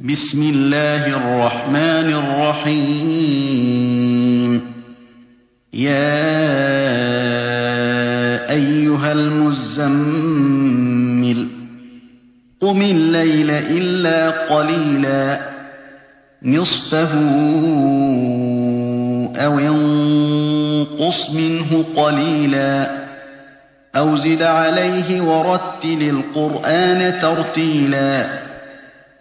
بِسْمِ اللَّهِ الرَّحْمَٰنِ الرَّحِيمِ. يَا أَيُّهَا الْمُزَّمِّلُ قُمِ اللَّيْلَ إِلَّا قَلِيلًا نِّصْفَهُ أَوِ انقُصْ مِنْهُ قَلِيلًا أَوْ زِدْ عَلَيْهِ وَرَتِّلِ الْقُرْآنَ تَرْتِيلًا.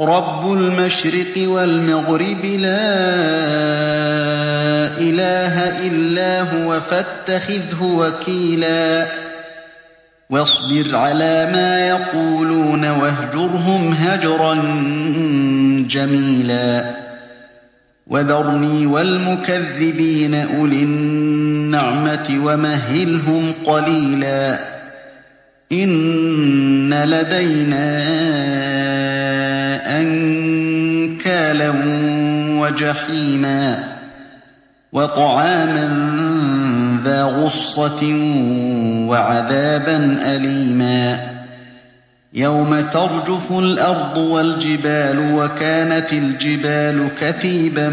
رَّبُّ الْمَشْرِقِ وَالْمَغْرِبِ لَا إِلَٰهَ إِلَّا هُوَ فَاتَّخِذْهُ وَكِيلًا وَاصْبِرْ عَلَىٰ مَا يَقُولُونَ وَاهْجُرْهُمْ هَجْرًا جَمِيلًا وَذَرْنِي وَالْمُكَذِّبِينَ أُولِي النَّعْمَةِ وَمَهِّلْهُمْ قَلِيلًا إِنَّ لَدَيْنَا أَنكَالًا وَجَحِيمًا وَطَعَامًا ذَا غُصَّةٍ وَعَذَابًا أَلِيمًا يَوْمَ تَرْجُفُ الْأَرْضُ وَالْجِبَالُ وَكَانَتِ الْجِبَالُ كَثِيبًا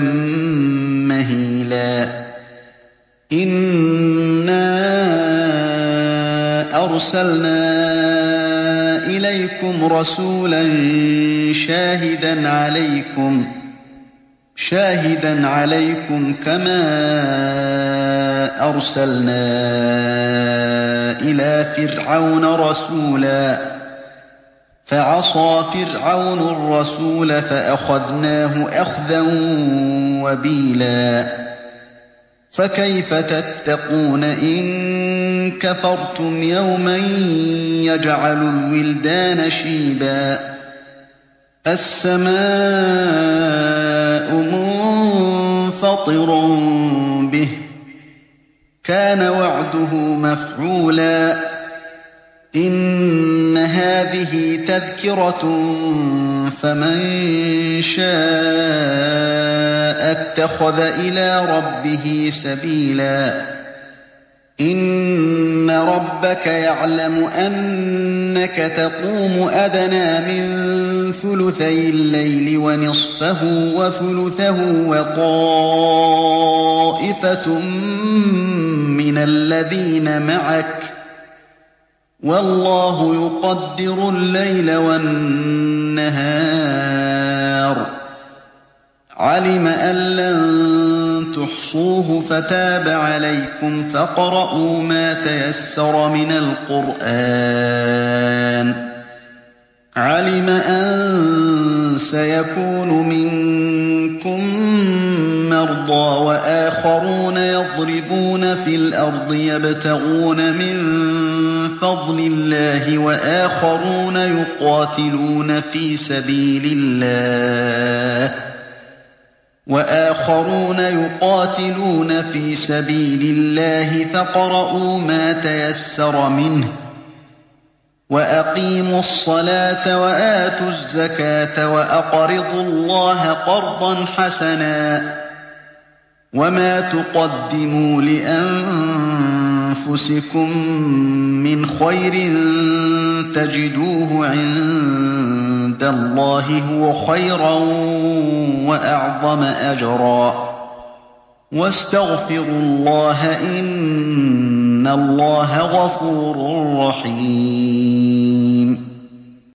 مَّهِيلًا إِنَّا أَرْسَلْنَا إِلَيْكُمْ رَسُولًا شَاهِدًا عَلَيْكُمْ كَمَا أَرْسَلْنَا إِلَىٰ فِرْعَوْنَ رَسُولًا. فَعَصَىٰ فِرْعَوْنُ الرَّسُولَ فَأَخَذْنَاهُ أَخْذًا وَبِيلًا. فَكَيْفَ تَتَّقُونَ إِن كَفَرْتُمْ يَوْمًا يَجْعَلُ الْوِلْدَانَ شِيبًا. السَّمَاءُ مُنفَطِرٌ بِهِ ۚ. كَانَ وَعْدُهُ مَفْعُولًا. إِنَّ هَٰذِهِ تَذْكِرَةٌ فَمَن شَاءَ اتَّخَذَ إِلَىٰ رَبِّهِ سَبِيلًا. إِنَّ رَبَّكَ يَعْلَمُ أَنَّكَ تَقُومُ أَدْنَىٰ مِن ثُلُثَيِ اللَّيْلِ وَنِصْفَهُ وَثُلُثَهُ وَطَائِفَةٌ مِّنَ الَّذِينَ مَعَكَ ۚ وَاللَّهُ يُقَدِّرُ اللَّيْلَ وَالنَّهَارَ ۚ عَلِمَ أَن لَّن تُحْصُوهُ فَتَابَ عَلَيْكُمْ فَاقْرَءُوا مَا تَيَسَّرَ مِنَ الْقُرْآنِ ۚ. عَلِمَ أَن سَيَكُونُ مِنكُم مَّرْضَىٰ وَآخَرُونَ يَضْرِبُونَ فِي الْأَرْضِ يَبْتَغُونَ مِن فَضْلِ اللَّهِ وَآخَرُونَ يُقَاتِلُونَ فِي سَبِيلِ اللَّهِ. فَاقْرَءُوا مَا تَيَسَّرَ مِنْهُ ۚ وَأَقِيمُوا الصَّلَاةَ وَآتُوا الزَّكَاةَ وَأَقْرِضُوا اللَّهَ قَرْضًا حَسَنًا ۚ وَمَا تُقَدِّمُوا لِأَنفُسِكُم مِّنْ خَيْرٍ تَجِدُوهُ عِندَ اللَّهِ هُوَ خَيْرًا وَأَعْظَمَ أَجْرًا ۚ. وَاسْتَغْفِرُوا اللَّهَ ۖ إِنَّ اللَّهَ غَفُورٌ رَّحِيمٌ.